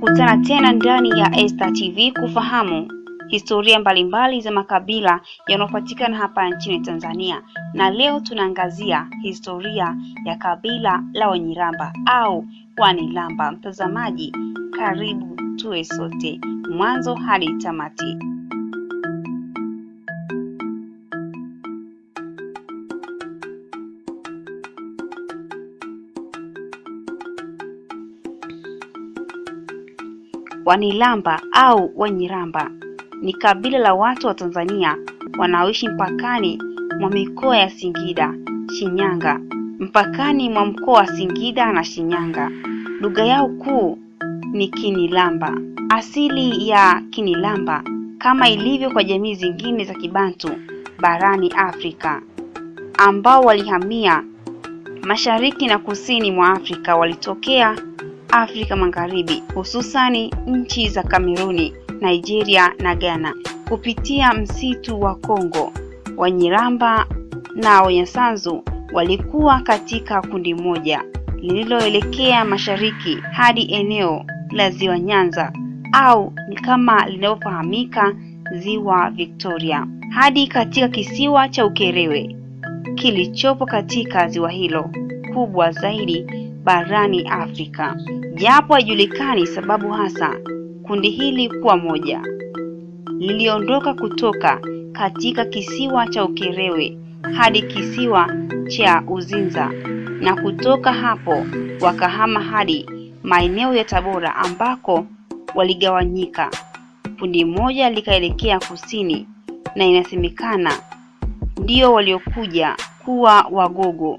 tunakutana tena ndani ya Esta TV kufahamu historia mbalimbali za makabila yanayopatikana hapa nchini Tanzania, na leo tunaangazia historia ya kabila la Wanyiramba au Wanilamba. Mtazamaji, karibu tuwe sote mwanzo hadi tamati. Wanilamba au Wanyiramba ni kabila la watu wa Tanzania wanaoishi mpakani mwa mikoa ya Singida, Shinyanga, mpakani mwa mkoa wa Singida na Shinyanga. Lugha yao kuu ni Kinilamba. Asili ya Kinilamba kama ilivyo kwa jamii zingine za Kibantu barani Afrika ambao walihamia mashariki na kusini mwa Afrika walitokea Afrika Magharibi, hususani nchi za Kameruni, Nigeria na Ghana kupitia msitu wa Kongo. Wanyiramba na Wanyasanzu walikuwa katika kundi moja lililoelekea mashariki hadi eneo la Ziwa Nyanza au kama linavyofahamika Ziwa Victoria hadi katika kisiwa cha Ukerewe kilichopo katika ziwa hilo kubwa zaidi barani Afrika. Japo haijulikani sababu hasa kundi hili kuwa moja, liliondoka kutoka katika kisiwa cha Ukerewe hadi kisiwa cha Uzinza na kutoka hapo wakahama hadi maeneo ya Tabora ambako waligawanyika. Kundi moja likaelekea kusini na inasemekana ndio waliokuja kuwa Wagogo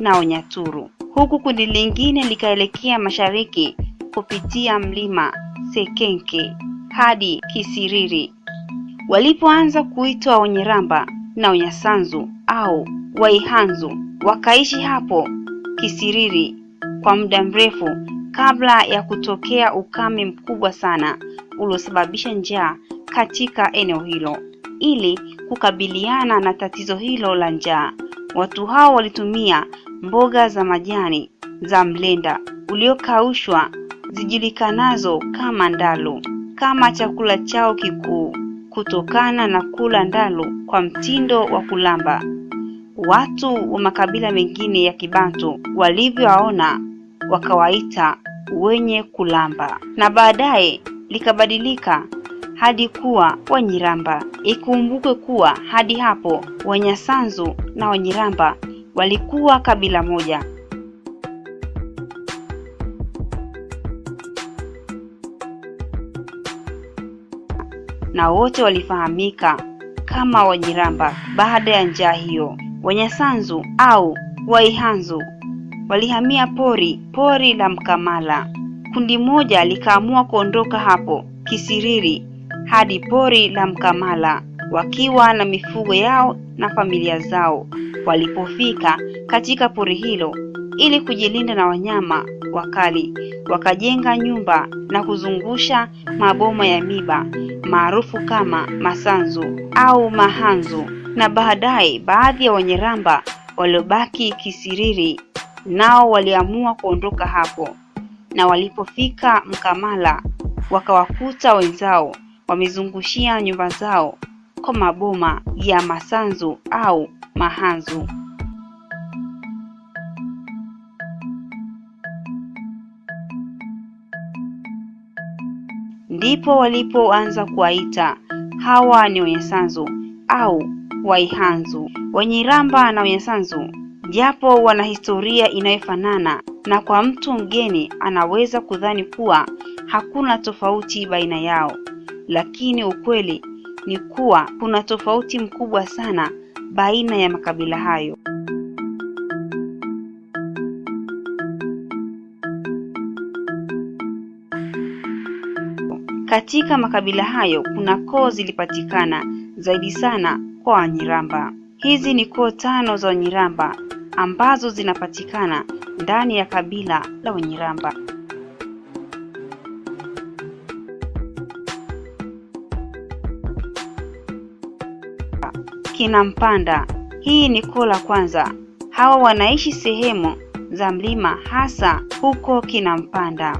na Wanyaturu, huku kundi lingine likaelekea mashariki kupitia mlima Sekenke hadi Kisiriri. Walipoanza kuitwa Wanyiramba na Wanyasanzu au Waihanzu, wakaishi hapo Kisiriri kwa muda mrefu kabla ya kutokea ukame mkubwa sana uliosababisha njaa katika eneo hilo. Ili kukabiliana na tatizo hilo la njaa, watu hao walitumia mboga za majani za mlenda uliokaushwa zijulikanazo kama ndalu kama chakula chao kikuu, kutokana na kula ndalu kwa mtindo wa kulamba. Watu wa makabila mengine ya Kibantu walivyowaona wakawaita wenye kulamba, na baadaye likabadilika hadi kuwa Wanyiramba. Ikumbukwe kuwa hadi hapo Wanyasanzu na Wanyiramba walikuwa kabila moja. na wote walifahamika kama Wajiramba. Baada ya njaa hiyo, Wanyasanzu au Waihanzu walihamia pori pori la Mkamala. Kundi moja likaamua kuondoka hapo Kisiriri hadi pori la Mkamala wakiwa na mifugo yao na familia zao. Walipofika katika pori hilo, ili kujilinda na wanyama wakali, wakajenga nyumba na kuzungusha maboma ya miba maarufu kama masanzu au mahanzu. Na baadaye baadhi ya Wanyiramba waliobaki Kisiriri nao waliamua kuondoka hapo, na walipofika Mkamala wakawakuta wenzao wamezungushia nyumba zao kwa maboma ya masanzu au mahanzu. Ndipo walipoanza kuwaita hawa ni Wanyasanzu au Waihanzu. Wanyiramba na Wanyasanzu japo wana historia inayofanana na kwa mtu mgeni anaweza kudhani kuwa hakuna tofauti baina yao, lakini ukweli ni kuwa kuna tofauti mkubwa sana baina ya makabila hayo. Katika makabila hayo kuna koo zilipatikana zaidi sana kwa Wanyiramba. Hizi ni koo tano za Wanyiramba ambazo zinapatikana ndani ya kabila la Wanyiramba. Kinampanda, hii ni koo la kwanza. Hawa wanaishi sehemu za mlima hasa huko kina mpanda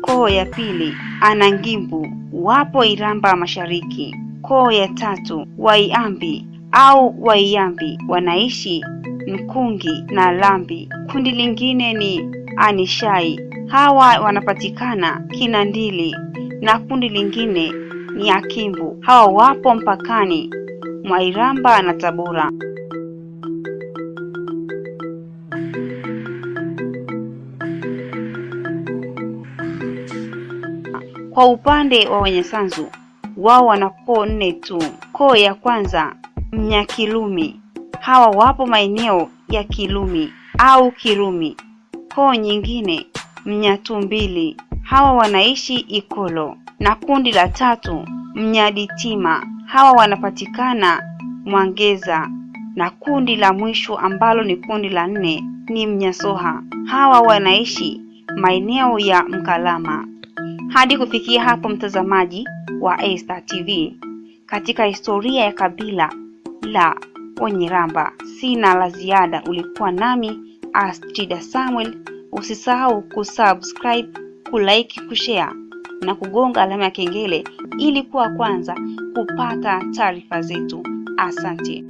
Koo ya pili Anangimbu wapo Iramba Mashariki. Koo ya tatu Waiambi au Waiambi, wanaishi Mkungi na Lambi. Kundi lingine ni Anishai, hawa wanapatikana Kinandili, na kundi lingine ni Akimbu, hawa wapo mpakani mwa Iramba na Tabora. Kwa upande wa Wanyasanzu wao wana koo nne tu. Koo ya kwanza Mnyakilumi, hawa wapo maeneo ya Kilumi au Kirumi. Koo nyingine Mnyatumbili, hawa wanaishi Ikolo, na kundi la tatu Mnyaditima, hawa wanapatikana Mwangeza, na kundi la mwisho ambalo ni kundi la nne ni Mnyasoha, hawa wanaishi maeneo ya Mkalama. Hadi kufikia hapo, mtazamaji wa Esta TV, katika historia ya kabila la Wanyiramba, sina la ziada. Ulikuwa nami Astrida Samuel. Usisahau kusubscribe, kulike, kushare na kugonga alama ya kengele ili kuwa kwanza kupata taarifa zetu. Asante.